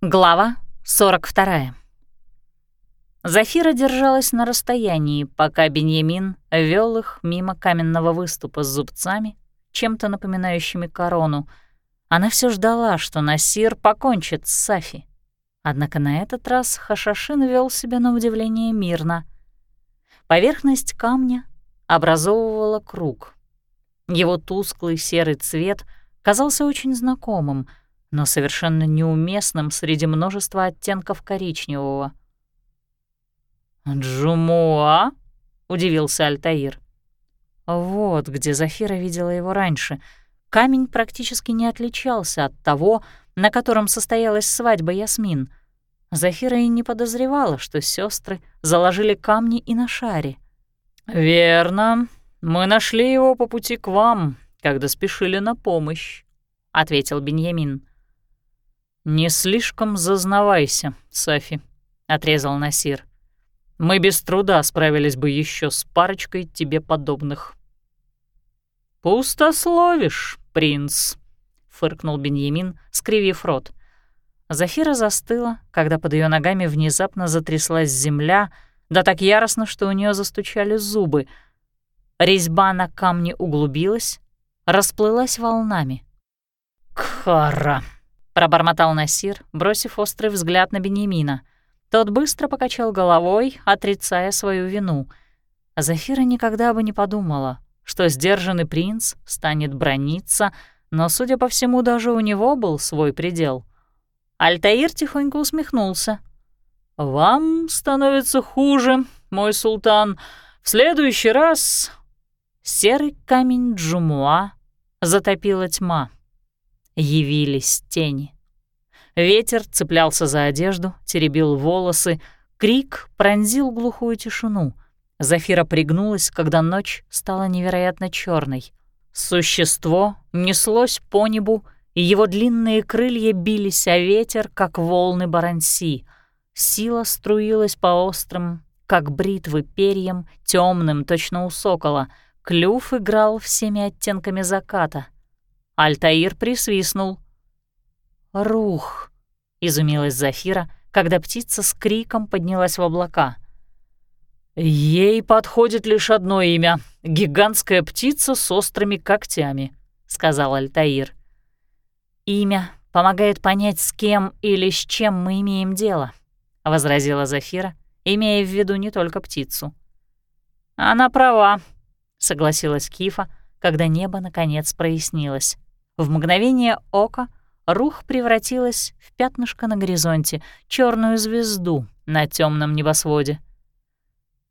Глава 42. Зафира держалась на расстоянии, пока Беньямин вел их мимо каменного выступа с зубцами, чем-то напоминающими корону. Она все ждала, что Насир покончит с Сафи. Однако на этот раз Хашашин вел себя на удивление мирно. Поверхность камня образовывала круг. Его тусклый серый цвет казался очень знакомым — но совершенно неуместным среди множества оттенков коричневого. «Джумуа?» — удивился Альтаир. Вот где Зафира видела его раньше. Камень практически не отличался от того, на котором состоялась свадьба Ясмин. Зафира и не подозревала, что сестры заложили камни и на шаре. «Верно. Мы нашли его по пути к вам, когда спешили на помощь», — ответил Беньямин. «Не слишком зазнавайся, Сафи», — отрезал Насир. «Мы без труда справились бы еще с парочкой тебе подобных». «Пустословишь, принц», — фыркнул Беньямин, скривив рот. Зафира застыла, когда под ее ногами внезапно затряслась земля, да так яростно, что у нее застучали зубы. Резьба на камне углубилась, расплылась волнами. «Кхара!» Пробормотал Насир, бросив острый взгляд на Бенемина. Тот быстро покачал головой, отрицая свою вину. А Зафира никогда бы не подумала, что сдержанный принц станет брониться, но, судя по всему, даже у него был свой предел. Альтаир тихонько усмехнулся. «Вам становится хуже, мой султан. В следующий раз...» Серый камень Джумуа затопила тьма явились тени. Ветер цеплялся за одежду, теребил волосы, крик пронзил глухую тишину. Зафира пригнулась, когда ночь стала невероятно черной. Существо неслось по небу, и его длинные крылья бились о ветер, как волны баранси. Сила струилась по острым, как бритвы перьям, темным, точно у сокола. Клюв играл всеми оттенками заката — Альтаир присвистнул. «Рух!» — изумилась Зафира, когда птица с криком поднялась в облака. «Ей подходит лишь одно имя — гигантская птица с острыми когтями», — сказал Альтаир. «Имя помогает понять, с кем или с чем мы имеем дело», — возразила Зафира, имея в виду не только птицу. «Она права», — согласилась Кифа, когда небо наконец прояснилось. В мгновение ока рух превратилась в пятнышко на горизонте, черную звезду на темном небосводе.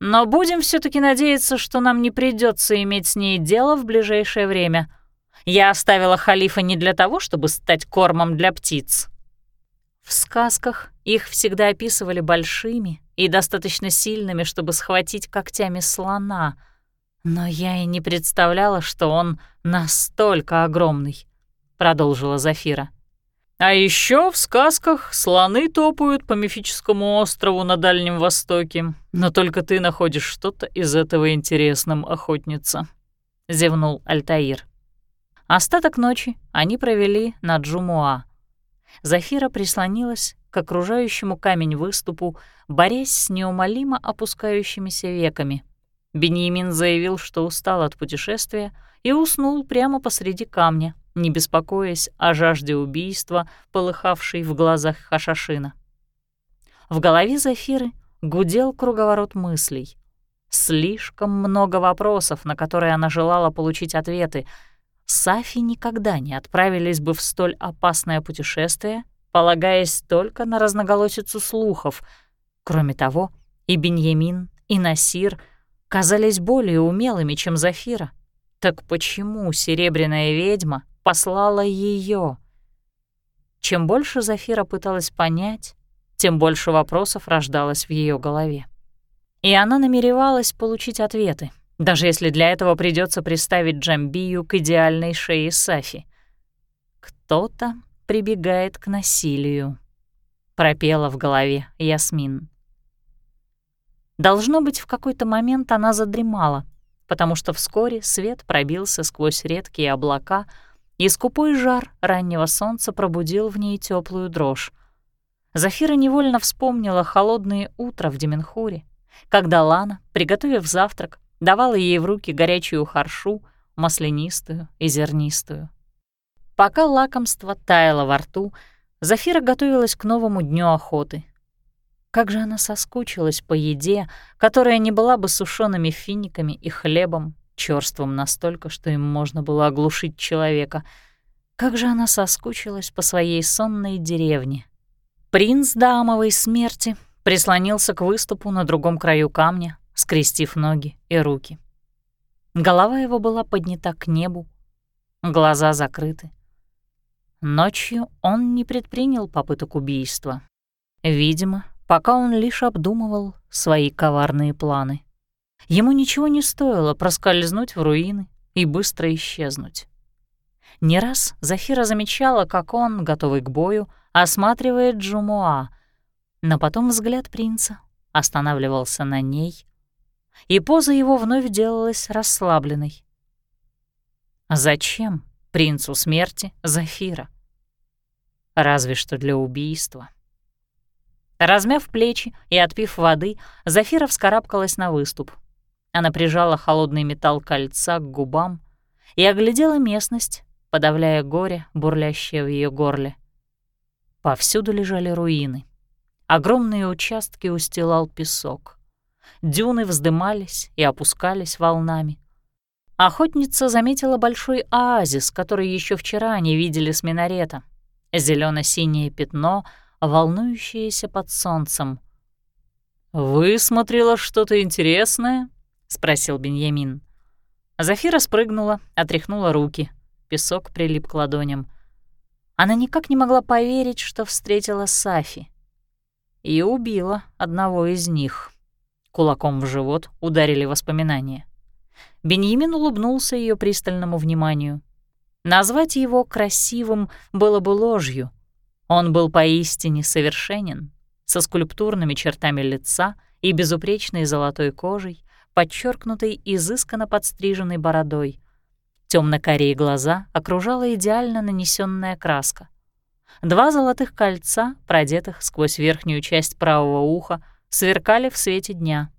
Но будем все таки надеяться, что нам не придется иметь с ней дело в ближайшее время. Я оставила халифа не для того, чтобы стать кормом для птиц. В сказках их всегда описывали большими и достаточно сильными, чтобы схватить когтями слона, но я и не представляла, что он настолько огромный. — продолжила Зафира. «А еще в сказках слоны топают по мифическому острову на Дальнем Востоке, но только ты находишь что-то из этого интересным, охотница», — зевнул Альтаир. Остаток ночи они провели на Джумуа. Зафира прислонилась к окружающему камень выступу, борясь с неумолимо опускающимися веками. Беньямин заявил, что устал от путешествия и уснул прямо посреди камня, не беспокоясь о жажде убийства, полыхавшей в глазах Хашашина. В голове Зафиры гудел круговорот мыслей. Слишком много вопросов, на которые она желала получить ответы. Сафи никогда не отправились бы в столь опасное путешествие, полагаясь только на разноголосицу слухов. Кроме того, и Беньямин, и Насир казались более умелыми, чем Зафира. Так почему серебряная ведьма послала ее. Чем больше Зафира пыталась понять, тем больше вопросов рождалось в ее голове. И она намеревалась получить ответы, даже если для этого придется приставить Джамбию к идеальной шее Сафи. «Кто-то прибегает к насилию», — пропела в голове Ясмин. Должно быть, в какой-то момент она задремала, потому что вскоре свет пробился сквозь редкие облака, и скупой жар раннего солнца пробудил в ней теплую дрожь. Зафира невольно вспомнила холодные утра в Деменхуре, когда Лана, приготовив завтрак, давала ей в руки горячую харшу, маслянистую и зернистую. Пока лакомство таяло во рту, Зафира готовилась к новому дню охоты. Как же она соскучилась по еде, которая не была бы сушеными финиками и хлебом, чёрством настолько, что им можно было оглушить человека. Как же она соскучилась по своей сонной деревне. Принц Дамовой смерти прислонился к выступу на другом краю камня, скрестив ноги и руки. Голова его была поднята к небу, глаза закрыты. Ночью он не предпринял попыток убийства. Видимо, пока он лишь обдумывал свои коварные планы. Ему ничего не стоило проскользнуть в руины и быстро исчезнуть. Не раз Зафира замечала, как он, готовый к бою, осматривает Джумуа, но потом взгляд принца останавливался на ней, и поза его вновь делалась расслабленной. Зачем принцу смерти Зафира? разве что для убийства. Размяв плечи и отпив воды, Зафира вскарабкалась на выступ. Она прижала холодный металл кольца к губам и оглядела местность, подавляя горе, бурлящее в ее горле. Повсюду лежали руины. Огромные участки устилал песок. Дюны вздымались и опускались волнами. Охотница заметила большой оазис, который еще вчера они видели с минарета — зелено-синее пятно, волнующееся под солнцем. «Высмотрела что-то интересное?» — спросил Беньямин. Зафира спрыгнула, отряхнула руки. Песок прилип к ладоням. Она никак не могла поверить, что встретила Сафи. И убила одного из них. Кулаком в живот ударили воспоминания. Беньямин улыбнулся ее пристальному вниманию — Назвать его красивым было бы ложью. Он был поистине совершенен, со скульптурными чертами лица и безупречной золотой кожей, подчеркнутой изысканно подстриженной бородой. Темно-карие глаза окружала идеально нанесенная краска. Два золотых кольца, продетых сквозь верхнюю часть правого уха, сверкали в свете дня.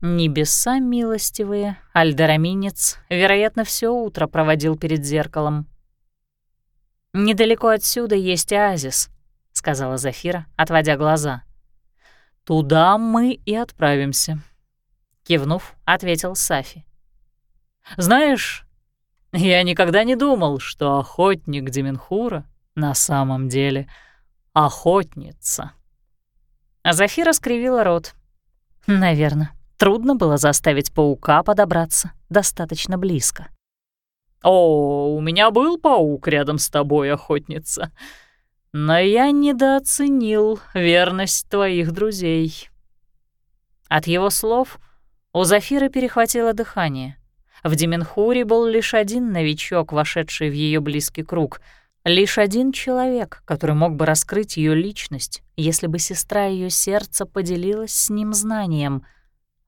Небеса милостивые, альдераминец, вероятно, все утро проводил перед зеркалом. «Недалеко отсюда есть оазис», — сказала Зафира, отводя глаза. «Туда мы и отправимся», — кивнув, ответил Сафи. «Знаешь, я никогда не думал, что охотник Деменхура на самом деле охотница». Зафира скривила рот. «Наверное». Трудно было заставить паука подобраться достаточно близко. «О, у меня был паук рядом с тобой, охотница, но я недооценил верность твоих друзей». От его слов у Зафиры перехватило дыхание. В Деменхуре был лишь один новичок, вошедший в ее близкий круг, лишь один человек, который мог бы раскрыть ее личность, если бы сестра ее сердца поделилась с ним знанием —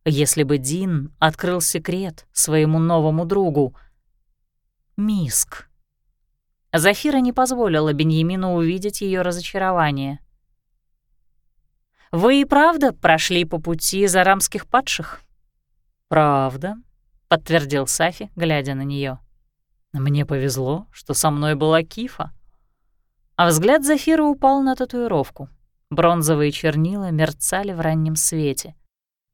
если бы Дин открыл секрет своему новому другу. Миск. Зафира не позволила Беньямину увидеть ее разочарование. «Вы и правда прошли по пути зарамских падших?» «Правда», — подтвердил Сафи, глядя на нее. «Мне повезло, что со мной была Кифа». А взгляд Зафира упал на татуировку. Бронзовые чернила мерцали в раннем свете —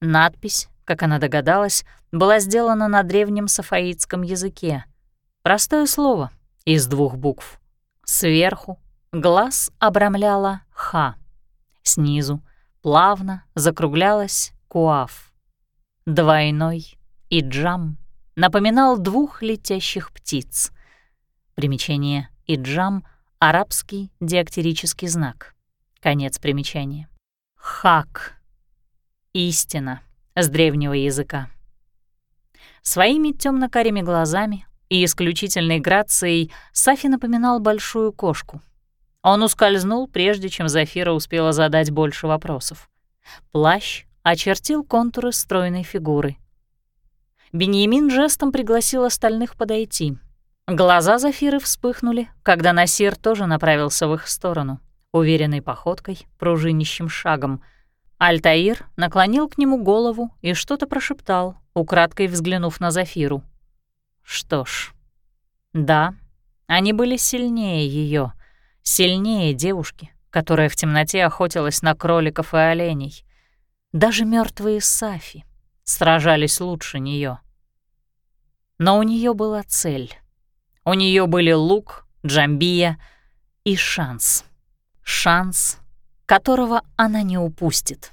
Надпись, как она догадалась, была сделана на древнем сафаитском языке. Простое слово из двух букв. Сверху глаз обрамляла «ха», снизу плавно закруглялась «куаф». Двойной «иджам» напоминал двух летящих птиц. Примечание «иджам» — арабский диактерический знак. Конец примечания. «Хак» Истина с древнего языка. Своими темно-карими глазами и исключительной грацией Сафи напоминал большую кошку. Он ускользнул, прежде чем Зафира успела задать больше вопросов. Плащ очертил контуры стройной фигуры. Беньямин жестом пригласил остальных подойти. Глаза Зафиры вспыхнули, когда Насир тоже направился в их сторону. уверенной походкой, пружинищим шагом. Альтаир наклонил к нему голову и что-то прошептал, украдкой взглянув на Зафиру. Что ж, да, они были сильнее ее, сильнее девушки, которая в темноте охотилась на кроликов и оленей. Даже мертвые Сафи сражались лучше нее. Но у нее была цель. У нее были лук, джамбия и шанс. Шанс, которого она не упустит.